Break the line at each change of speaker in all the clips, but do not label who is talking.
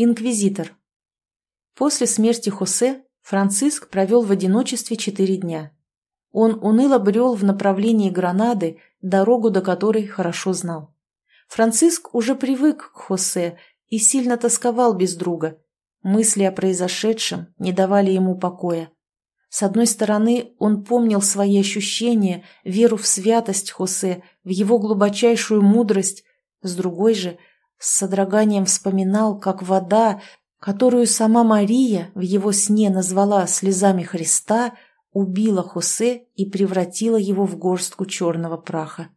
Инквизитор. После смерти Хосе Франциск провел в одиночестве четыре дня. Он уныло брел в направлении Гранады, дорогу до которой хорошо знал. Франциск уже привык к Хосе и сильно тосковал без друга. Мысли о произошедшем не давали ему покоя. С одной стороны, он помнил свои ощущения, веру в святость Хосе, в его глубочайшую мудрость, с другой же – с содроганием вспоминал, как вода, которую сама Мария в его сне назвала слезами Христа, убила Хосе и превратила его в горстку черного праха.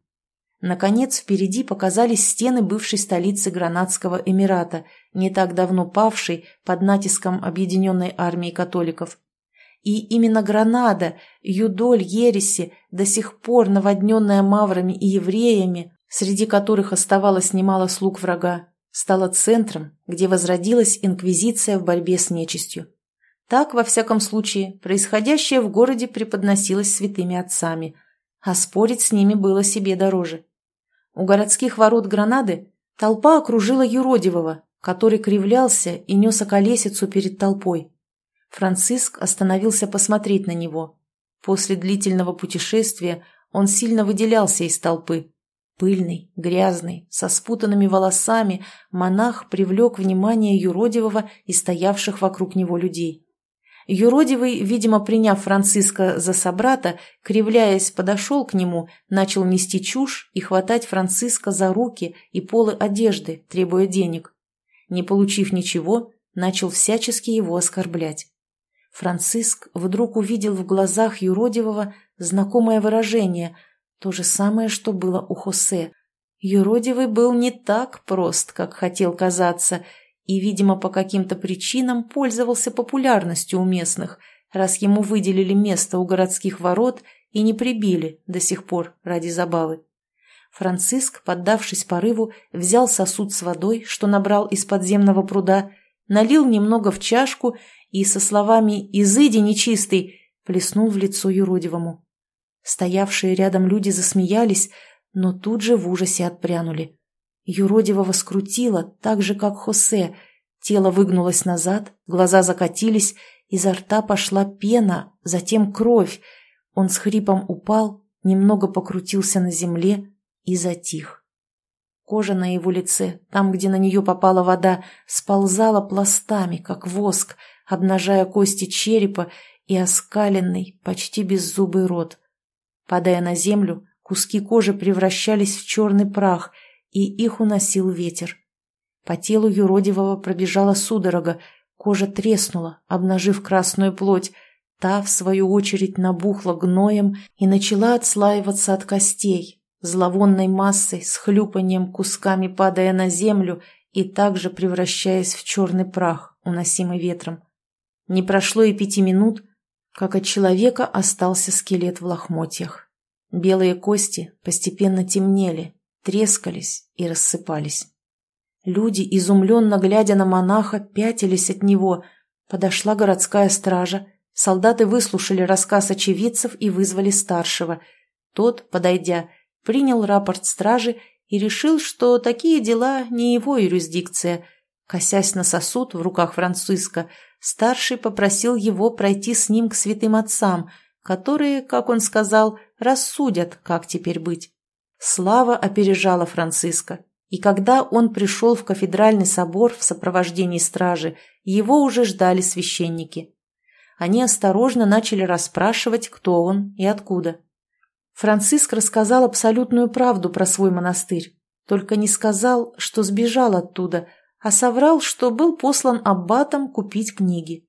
Наконец, впереди показались стены бывшей столицы Гранадского Эмирата, не так давно павшей под натиском объединенной армии католиков. И именно Гранада, юдоль ереси, до сих пор наводненная маврами и евреями, среди которых оставалось немало слуг врага, стала центром, где возродилась инквизиция в борьбе с нечистью. Так, во всяком случае, происходящее в городе преподносилось святыми отцами, а спорить с ними было себе дороже. У городских ворот Гранады толпа окружила юродивого, который кривлялся и нес околесицу перед толпой. Франциск остановился посмотреть на него. После длительного путешествия он сильно выделялся из толпы, Пыльный, грязный, со спутанными волосами, монах привлек внимание юродивого и стоявших вокруг него людей. Юродивый, видимо, приняв Франциска за собрата, кривляясь, подошел к нему, начал нести чушь и хватать Франциска за руки и полы одежды, требуя денег. Не получив ничего, начал всячески его оскорблять. Франциск вдруг увидел в глазах юродивого знакомое выражение – то же самое, что было у Хосе. Юродивый был не так прост, как хотел казаться, и, видимо, по каким-то причинам пользовался популярностью у местных, раз ему выделили место у городских ворот и не прибили до сих пор ради забавы. Франциск, поддавшись порыву, взял сосуд с водой, что набрал из подземного пруда, налил немного в чашку и со словами «Изыди, нечистый!» плеснул в лицо юродивому. Стоявшие рядом люди засмеялись, но тут же в ужасе отпрянули. Юродивого скрутило, так же, как Хосе. Тело выгнулось назад, глаза закатились, изо рта пошла пена, затем кровь. Он с хрипом упал, немного покрутился на земле и затих. Кожа на его лице, там, где на нее попала вода, сползала пластами, как воск, обнажая кости черепа и оскаленный, почти беззубый рот. Падая на землю, куски кожи превращались в черный прах, и их уносил ветер. По телу юродивого пробежала судорога, кожа треснула, обнажив красную плоть, та, в свою очередь, набухла гноем и начала отслаиваться от костей, зловонной массой с хлюпанием кусками падая на землю и также превращаясь в черный прах, уносимый ветром. Не прошло и пяти минут, как от человека остался скелет в лохмотьях. Белые кости постепенно темнели, трескались и рассыпались. Люди, изумленно глядя на монаха, пятились от него. Подошла городская стража. Солдаты выслушали рассказ очевидцев и вызвали старшего. Тот, подойдя, принял рапорт стражи и решил, что такие дела не его юрисдикция. Косясь на сосуд в руках Франциска, старший попросил его пройти с ним к святым отцам, которые, как он сказал, рассудят, как теперь быть. Слава опережала Франциска, и когда он пришел в кафедральный собор в сопровождении стражи, его уже ждали священники. Они осторожно начали расспрашивать, кто он и откуда. Франциск рассказал абсолютную правду про свой монастырь, только не сказал, что сбежал оттуда – а соврал, что был послан аббатом купить книги.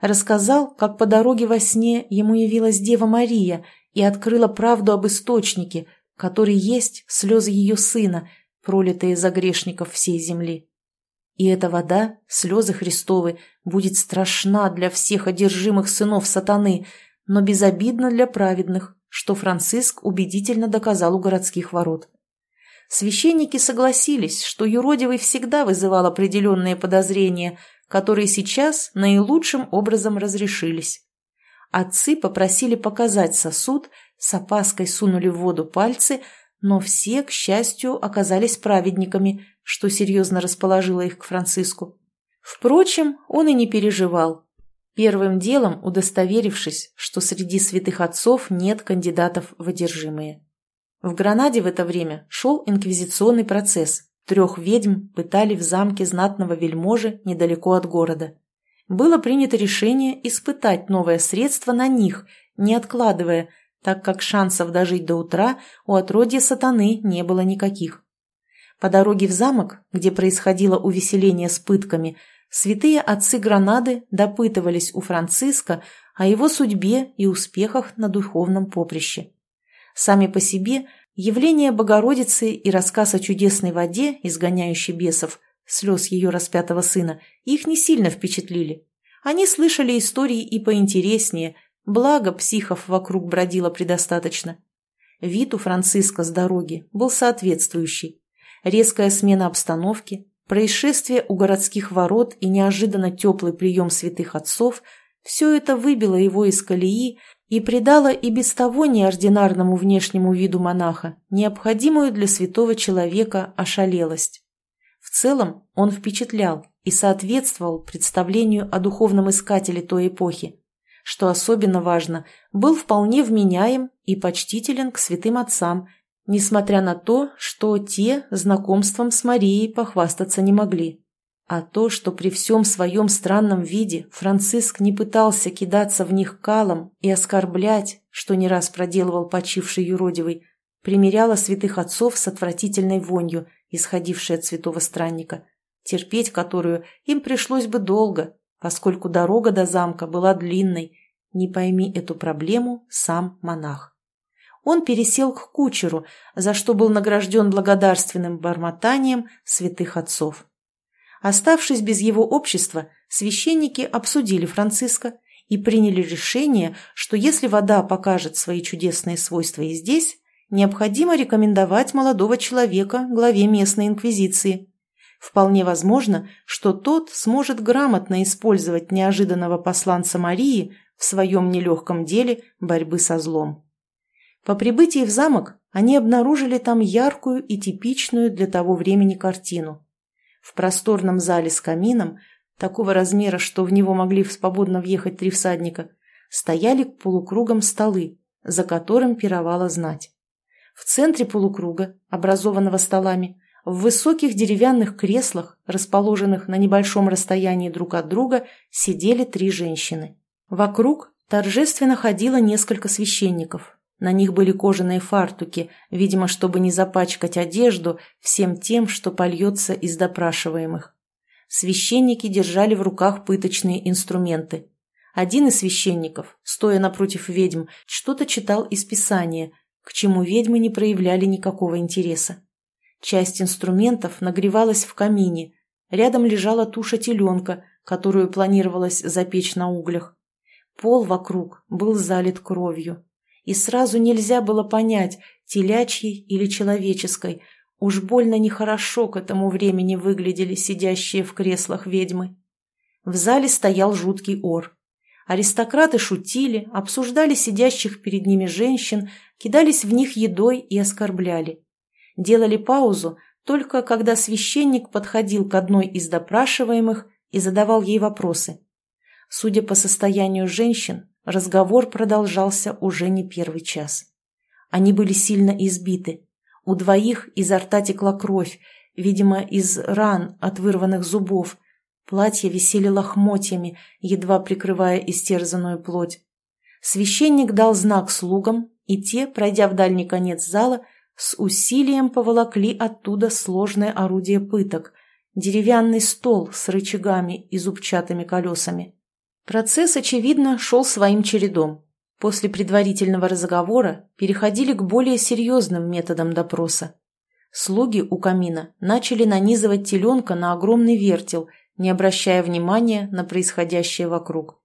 Рассказал, как по дороге во сне ему явилась Дева Мария и открыла правду об источнике, который есть слезы ее сына, пролитые за грешников всей земли. И эта вода, слезы Христовы, будет страшна для всех одержимых сынов сатаны, но безобидна для праведных, что Франциск убедительно доказал у городских ворот. Священники согласились, что юродивый всегда вызывал определенные подозрения, которые сейчас наилучшим образом разрешились. Отцы попросили показать сосуд, с опаской сунули в воду пальцы, но все, к счастью, оказались праведниками, что серьезно расположило их к Франциску. Впрочем, он и не переживал. Первым делом удостоверившись, что среди святых отцов нет кандидатов в одержимые. В Гранаде в это время шел инквизиционный процесс. Трех ведьм пытали в замке знатного вельможи недалеко от города. Было принято решение испытать новое средство на них, не откладывая, так как шансов дожить до утра у отродья сатаны не было никаких. По дороге в замок, где происходило увеселение с пытками, святые отцы Гранады допытывались у Франциска о его судьбе и успехах на духовном поприще. Сами по себе явление Богородицы и рассказ о чудесной воде, изгоняющей бесов, слез ее распятого сына, их не сильно впечатлили. Они слышали истории и поинтереснее, благо психов вокруг бродило предостаточно. Вид у Франциска с дороги был соответствующий. Резкая смена обстановки, происшествие у городских ворот и неожиданно теплый прием святых отцов – все это выбило его из колеи и придало и без того неординарному внешнему виду монаха необходимую для святого человека ошалелость. В целом он впечатлял и соответствовал представлению о духовном искателе той эпохи. Что особенно важно, был вполне вменяем и почтителен к святым отцам, несмотря на то, что те знакомством с Марией похвастаться не могли. А то, что при всем своем странном виде Франциск не пытался кидаться в них калом и оскорблять, что не раз проделывал почивший юродивый, примеряло святых отцов с отвратительной вонью, исходившей от святого странника, терпеть которую им пришлось бы долго, поскольку дорога до замка была длинной, не пойми эту проблему сам монах. Он пересел к кучеру, за что был награжден благодарственным бормотанием святых отцов. Оставшись без его общества, священники обсудили Франциска и приняли решение, что если вода покажет свои чудесные свойства и здесь, необходимо рекомендовать молодого человека главе местной инквизиции. Вполне возможно, что тот сможет грамотно использовать неожиданного посланца Марии в своем нелегком деле борьбы со злом. По прибытии в замок они обнаружили там яркую и типичную для того времени картину. В просторном зале с камином, такого размера, что в него могли свободно въехать три всадника, стояли полукругом столы, за которым пировала знать. В центре полукруга, образованного столами, в высоких деревянных креслах, расположенных на небольшом расстоянии друг от друга, сидели три женщины. Вокруг торжественно ходило несколько священников, на них были кожаные фартуки, видимо, чтобы не запачкать одежду всем тем, что польется из допрашиваемых. Священники держали в руках пыточные инструменты. Один из священников, стоя напротив ведьм, что-то читал из Писания, к чему ведьмы не проявляли никакого интереса. Часть инструментов нагревалась в камине, рядом лежала туша теленка, которую планировалось запечь на углях. Пол вокруг был залит кровью и сразу нельзя было понять, телячьей или человеческой. Уж больно нехорошо к этому времени выглядели сидящие в креслах ведьмы. В зале стоял жуткий ор. Аристократы шутили, обсуждали сидящих перед ними женщин, кидались в них едой и оскорбляли. Делали паузу только когда священник подходил к одной из допрашиваемых и задавал ей вопросы. Судя по состоянию женщин, Разговор продолжался уже не первый час. Они были сильно избиты. У двоих изо рта текла кровь, видимо, из ран от вырванных зубов. Платья висели лохмотьями, едва прикрывая истерзанную плоть. Священник дал знак слугам, и те, пройдя в дальний конец зала, с усилием поволокли оттуда сложное орудие пыток – деревянный стол с рычагами и зубчатыми колесами. Процесс, очевидно, шел своим чередом. После предварительного разговора переходили к более серьезным методам допроса. Слуги у камина начали нанизывать теленка на огромный вертел, не обращая внимания на происходящее вокруг.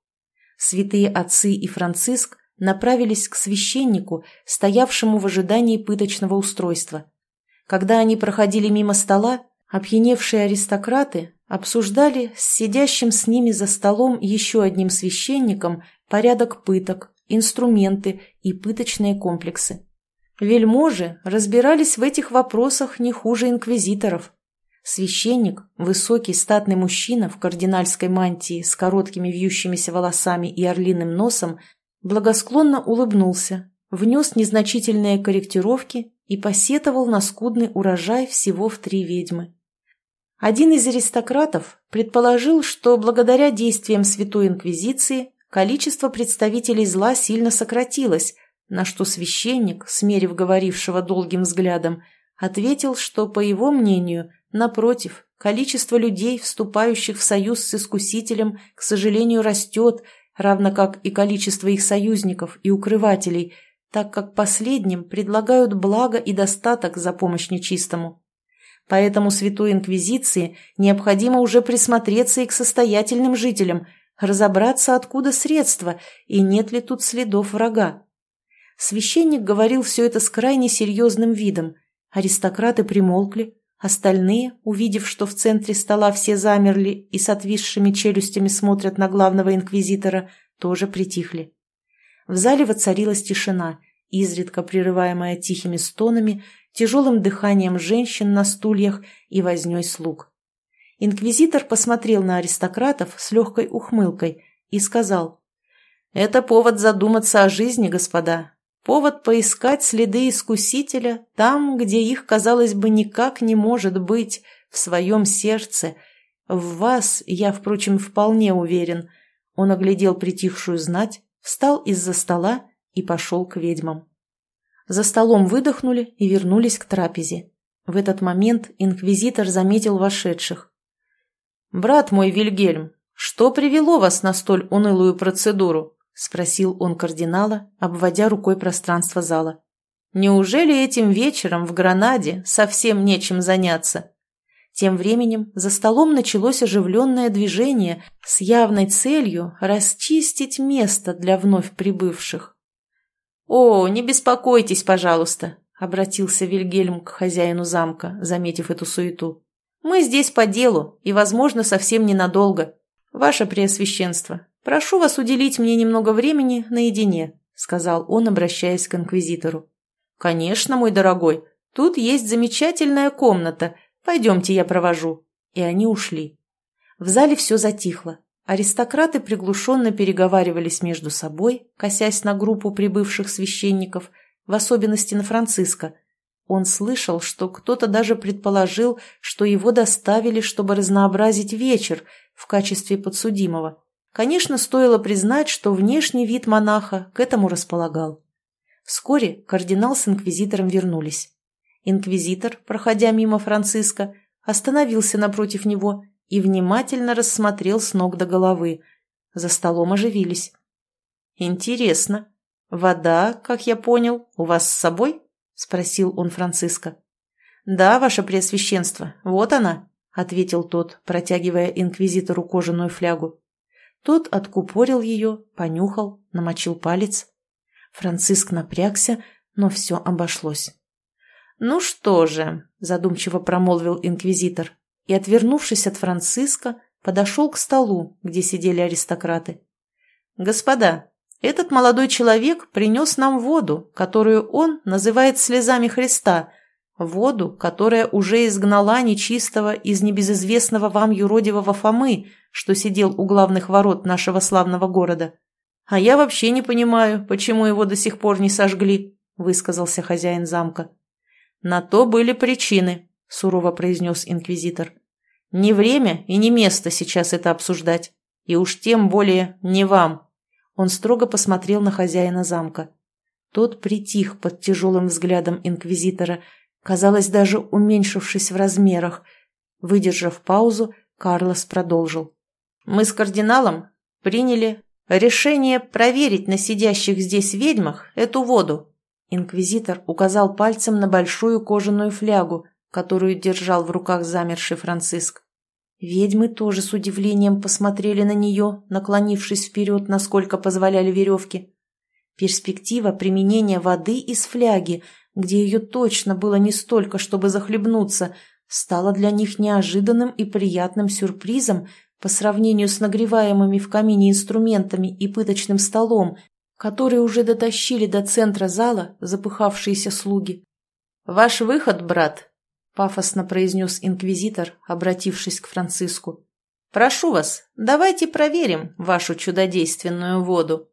Святые отцы и Франциск направились к священнику, стоявшему в ожидании пыточного устройства. Когда они проходили мимо стола, опьяневшие аристократы обсуждали с сидящим с ними за столом еще одним священником порядок пыток, инструменты и пыточные комплексы. Вельможи разбирались в этих вопросах не хуже инквизиторов. Священник, высокий статный мужчина в кардинальской мантии с короткими вьющимися волосами и орлиным носом, благосклонно улыбнулся, внес незначительные корректировки и посетовал на скудный урожай всего в три ведьмы. Один из аристократов предположил, что благодаря действиям Святой Инквизиции количество представителей зла сильно сократилось, на что священник, смерив говорившего долгим взглядом, ответил, что, по его мнению, напротив, количество людей, вступающих в союз с искусителем, к сожалению, растет, равно как и количество их союзников и укрывателей, так как последним предлагают благо и достаток за помощь нечистому. Поэтому Святой Инквизиции необходимо уже присмотреться и к состоятельным жителям, разобраться, откуда средства и нет ли тут следов врага. Священник говорил все это с крайне серьезным видом. Аристократы примолкли, остальные, увидев, что в центре стола все замерли и с отвисшими челюстями смотрят на главного инквизитора, тоже притихли. В зале воцарилась тишина, изредка прерываемая тихими стонами тяжелым дыханием женщин на стульях и возней слуг. Инквизитор посмотрел на аристократов с легкой ухмылкой и сказал, «Это повод задуматься о жизни, господа, повод поискать следы искусителя там, где их, казалось бы, никак не может быть, в своем сердце. В вас, я, впрочем, вполне уверен». Он оглядел притихшую знать, встал из-за стола и пошел к ведьмам. За столом выдохнули и вернулись к трапезе. В этот момент инквизитор заметил вошедших. «Брат мой Вильгельм, что привело вас на столь унылую процедуру?» — спросил он кардинала, обводя рукой пространство зала. «Неужели этим вечером в Гранаде совсем нечем заняться?» Тем временем за столом началось оживленное движение с явной целью расчистить место для вновь прибывших. «О, не беспокойтесь, пожалуйста», — обратился Вильгельм к хозяину замка, заметив эту суету. «Мы здесь по делу и, возможно, совсем ненадолго. Ваше Преосвященство, прошу вас уделить мне немного времени наедине», — сказал он, обращаясь к инквизитору. «Конечно, мой дорогой, тут есть замечательная комната. Пойдемте, я провожу». И они ушли. В зале все затихло. Аристократы приглушенно переговаривались между собой, косясь на группу прибывших священников, в особенности на Франциска. Он слышал, что кто-то даже предположил, что его доставили, чтобы разнообразить вечер в качестве подсудимого. Конечно, стоило признать, что внешний вид монаха к этому располагал. Вскоре кардинал с инквизитором вернулись. Инквизитор, проходя мимо Франциска, остановился напротив него и внимательно рассмотрел с ног до головы. За столом оживились. «Интересно. Вода, как я понял, у вас с собой?» — спросил он Франциска. «Да, ваше преосвященство, вот она», — ответил тот, протягивая инквизитору кожаную флягу. Тот откупорил ее, понюхал, намочил палец. Франциск напрягся, но все обошлось. «Ну что же», — задумчиво промолвил инквизитор, и, отвернувшись от Франциска, подошел к столу, где сидели аристократы. «Господа, этот молодой человек принес нам воду, которую он называет слезами Христа, воду, которая уже изгнала нечистого из небезызвестного вам юродивого Фомы, что сидел у главных ворот нашего славного города. А я вообще не понимаю, почему его до сих пор не сожгли», — высказался хозяин замка. «На то были причины», — сурово произнес инквизитор. «Не время и не место сейчас это обсуждать. И уж тем более не вам». Он строго посмотрел на хозяина замка. Тот притих под тяжелым взглядом инквизитора, казалось, даже уменьшившись в размерах. Выдержав паузу, Карлос продолжил. «Мы с кардиналом приняли решение проверить на сидящих здесь ведьмах эту воду». Инквизитор указал пальцем на большую кожаную флягу, которую держал в руках замерший Франциск. Ведьмы тоже с удивлением посмотрели на нее, наклонившись вперед, насколько позволяли веревки. Перспектива применения воды из фляги, где ее точно было не столько, чтобы захлебнуться, стала для них неожиданным и приятным сюрпризом по сравнению с нагреваемыми в камине инструментами и пыточным столом, которые уже дотащили до центра зала запыхавшиеся слуги. «Ваш выход, брат!» — пафосно произнес инквизитор, обратившись к Франциску. «Прошу вас, давайте проверим вашу чудодейственную воду».